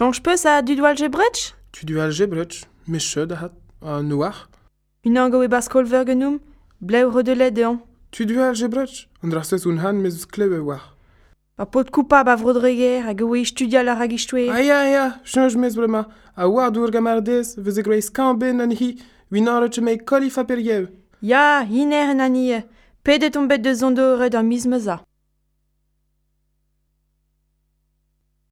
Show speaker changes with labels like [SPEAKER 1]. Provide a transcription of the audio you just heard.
[SPEAKER 1] Chanj peus a du doal jebretch
[SPEAKER 2] Tu dual jebretch, mes chod a a noir.
[SPEAKER 1] Unan e baskol ver genoum, bleu redelet dean.
[SPEAKER 2] Tu dual jebretch, an drastez un han mez klewe war.
[SPEAKER 1] A pot koupa ba vrodreger a goe studial a ragistwe.
[SPEAKER 2] Aya, aya, chanj mez brema, a war dour gamardez, vez e greiz kamben an hi, unan retche mei kolif a periev.
[SPEAKER 1] Ya, hiner en anie, pedet on bet de zondo d'an an mizmeza.